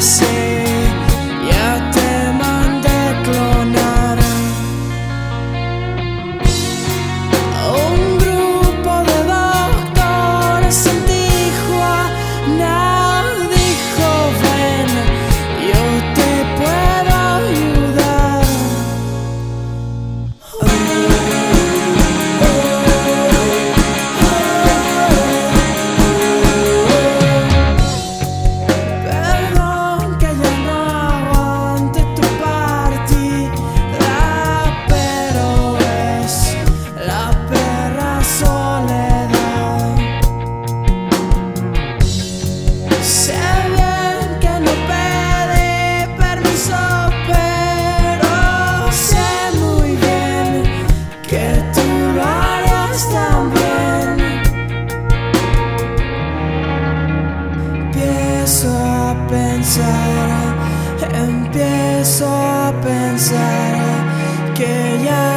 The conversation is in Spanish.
coração. empiezo a pensar que ya